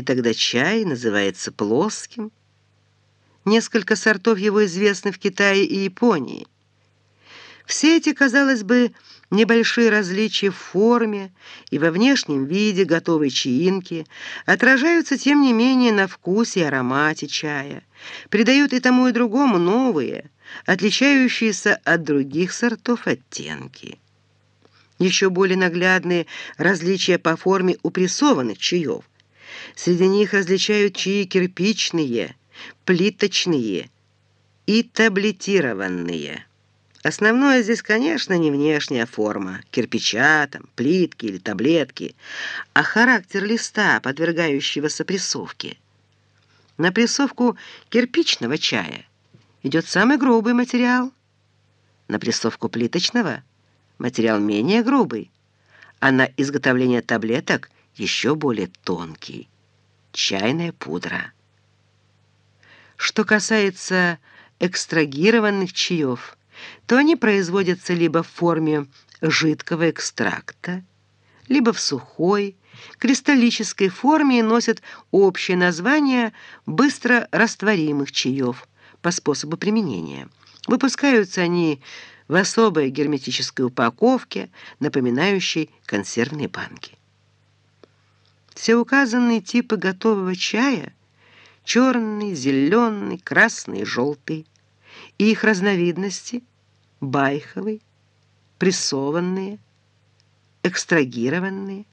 и тогда чай называется плоским. Несколько сортов его известны в Китае и Японии. Все эти, казалось бы, небольшие различия в форме и во внешнем виде готовой чаинки отражаются, тем не менее, на вкусе и аромате чая, придают и тому, и другому новые, отличающиеся от других сортов оттенки. Еще более наглядные различия по форме у чаев. Среди них различают чаи кирпичные, плиточные и таблетированные. Основное здесь, конечно, не внешняя форма, кирпича, там, плитки или таблетки, а характер листа, подвергающегося прессовке. На прессовку кирпичного чая идет самый грубый материал, на прессовку плиточного материал менее грубый, а на изготовление таблеток еще более тонкий – чайная пудра. Что касается экстрагированных чаев – то они производятся либо в форме жидкого экстракта, либо в сухой, кристаллической форме и носят общее название быстро растворимых чаев по способу применения. Выпускаются они в особой герметической упаковке, напоминающей консервные банки. Все указанные типы готового чая – черный, зеленый, красный, желтый – и их разновидности – байховый, прессованные, экстрагированные.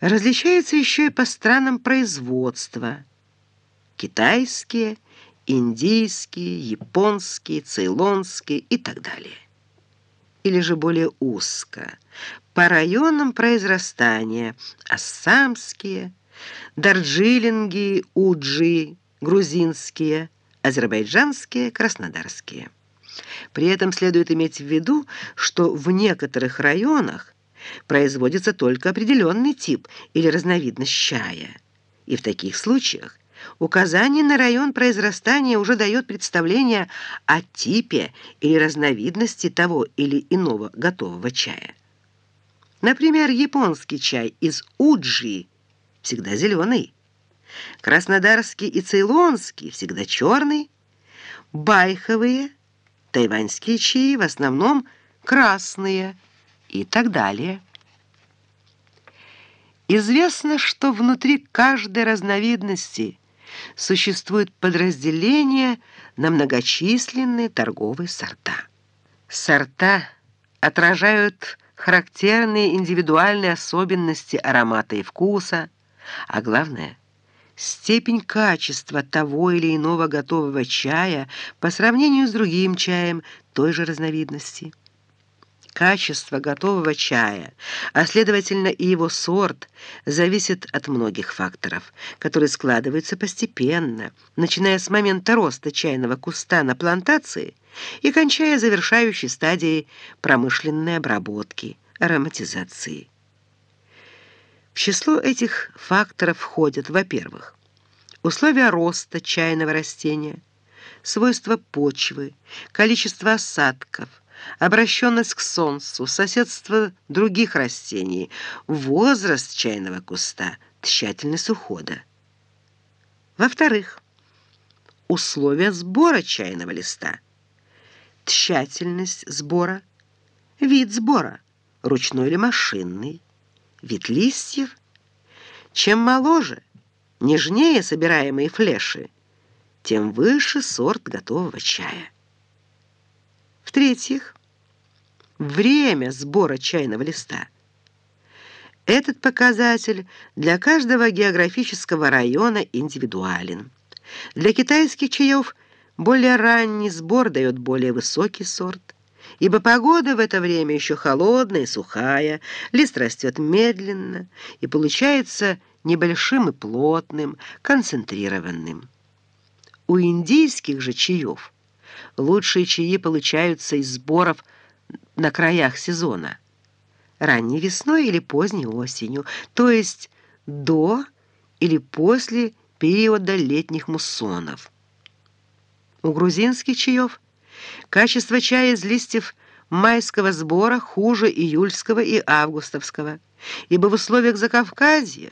Различаются еще и по странам производства. Китайские, индийские, японские, цейлонские и так далее. Или же более узко, по районам произрастания ассамские, дарджилинги, уджи, грузинские, азербайджанские, краснодарские. При этом следует иметь в виду, что в некоторых районах производится только определенный тип или разновидность чая. И в таких случаях указание на район произрастания уже дает представление о типе или разновидности того или иного готового чая. Например, японский чай из уджи всегда зеленый, краснодарский и цейлонский всегда черный, байховые – тайваньские чаи в основном красные и так далее. Известно, что внутри каждой разновидности существует подразделение на многочисленные торговые сорта. Сорта отражают характерные индивидуальные особенности аромата и вкуса, а главное степень качества того или иного готового чая по сравнению с другим чаем той же разновидности. Качество готового чая, а следовательно и его сорт, зависит от многих факторов, которые складываются постепенно, начиная с момента роста чайного куста на плантации и кончая завершающей стадией промышленной обработки, ароматизации. В число этих факторов входят, во-первых, условия роста чайного растения, свойства почвы, количество осадков, обращенность к солнцу, соседство других растений, возраст чайного куста, тщательность ухода. Во-вторых, условия сбора чайного листа, тщательность сбора, вид сбора, ручной или машинный, вид листьев. Чем моложе, нежнее собираемые флеши, тем выше сорт готового чая. В-третьих, время сбора чайного листа. Этот показатель для каждого географического района индивидуален. Для китайских чаев более ранний сбор дает более высокий сорт – ибо погода в это время еще холодная и сухая, лист растет медленно и получается небольшим и плотным, концентрированным. У индийских же чаев лучшие чаи получаются из сборов на краях сезона, ранней весной или поздней осенью, то есть до или после периода летних муссонов. У грузинских чаев – Качество чая из листьев майского сбора хуже июльского и августовского, ибо в условиях Закавказья